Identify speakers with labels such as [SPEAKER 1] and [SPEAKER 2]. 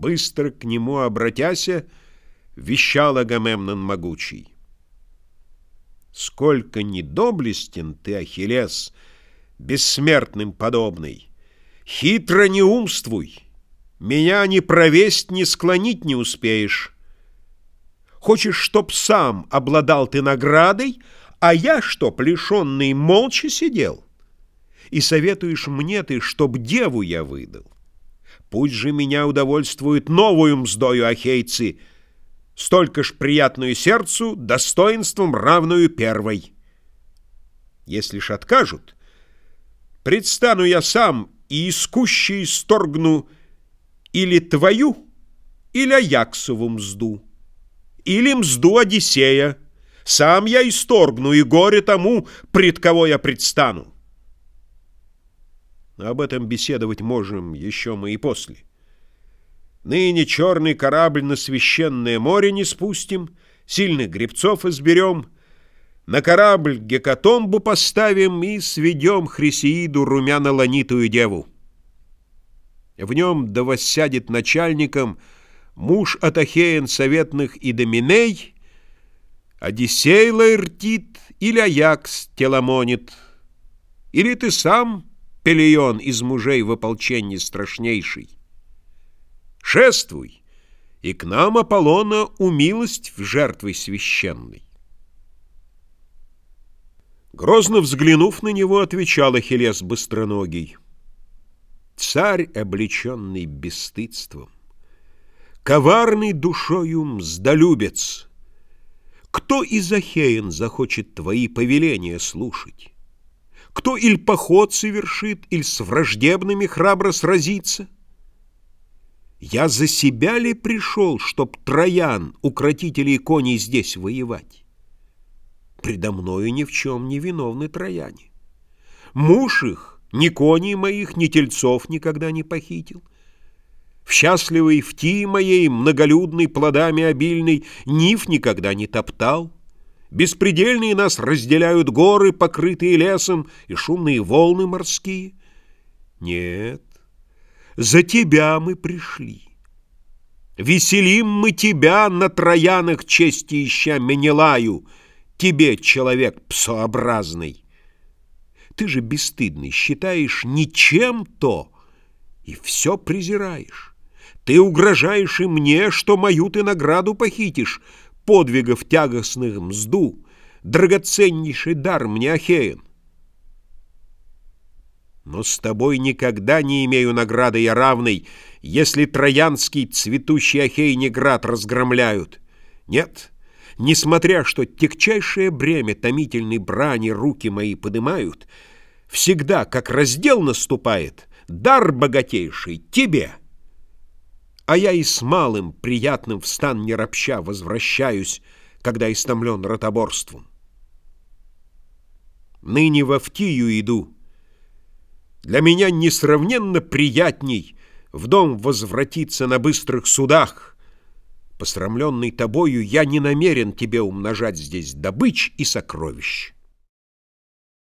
[SPEAKER 1] Быстро к нему обратяся, вещал Агамемнон могучий. Сколько недоблестен ты, Ахиллес, бессмертным подобный! Хитро не умствуй, меня ни провесть, ни склонить не успеешь. Хочешь, чтоб сам обладал ты наградой, а я, чтоб лишенный, молча сидел? И советуешь мне ты, чтоб деву я выдал? Пусть же меня удовольствует новую мздою ахейцы, столько ж приятную сердцу, достоинством равную первой. Если ж откажут, предстану я сам и искуще исторгну или твою, или Аяксову мзду, или мзду Одиссея. Сам я исторгну, и горе тому, пред кого я предстану. Об этом беседовать можем еще мы и после. Ныне черный корабль на священное море не спустим, сильных гребцов изберем, на корабль гекатомбу поставим и сведем Хрисеиду румяно-ланитую деву. В нем да воссядет начальником муж Атахеен советных и Доминей, Одиссей Лаэртит или Аякс Теламонит, или ты сам, Пелион из мужей в ополчении страшнейший. Шествуй, и к нам Аполлона умилость в жертвой священной. Грозно взглянув на него, отвечал Ахиллес быстроногий. Царь, облеченный бесстыдством, Коварный душою мздолюбец, Кто из Ахеен захочет твои повеления слушать? Кто иль поход совершит, иль с враждебными храбро сразится? Я за себя ли пришел, чтоб Троян, укротителей коней, здесь воевать? Предо мною ни в чем не виновны трояне. Муж их ни коней моих, ни тельцов никогда не похитил. В счастливой вти моей, многолюдной, плодами обильной, Ниф никогда не топтал. Беспредельные нас разделяют горы, покрытые лесом, и шумные волны морские. Нет, за тебя мы пришли. Веселим мы тебя на троянах чести ища Менелаю, тебе, человек псообразный. Ты же бесстыдный, считаешь ничем то и все презираешь. Ты угрожаешь и мне, что мою ты награду похитишь, подвигов тягостных мзду, драгоценнейший дар мне Ахеен. Но с тобой никогда не имею награды я равной, если троянский цветущий Ахейни град разгромляют. Нет, несмотря что тягчайшее бремя томительной брани руки мои подымают, всегда, как раздел наступает, дар богатейший тебе — а я и с малым, приятным в стан не возвращаюсь, когда истомлен ротоборством. Ныне в Автию иду. Для меня несравненно приятней в дом возвратиться на быстрых судах. Посрамленный тобою, я не намерен тебе умножать здесь добыч и сокровищ.